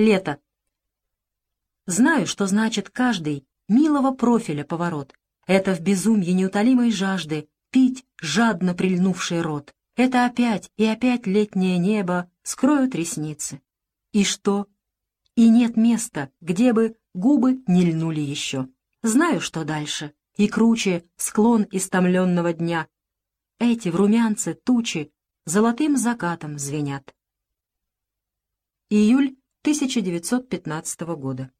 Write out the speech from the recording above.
Лето. Знаю, что значит каждый милого профиля поворот. Это в безумье неутолимой жажды пить жадно прильнувший рот. Это опять и опять летнее небо скроют ресницы. И что? И нет места, где бы губы не льнули еще. Знаю, что дальше, и круче склон истомленного дня. Эти в румянце тучи золотым закатом звенят. Июль 1915 года.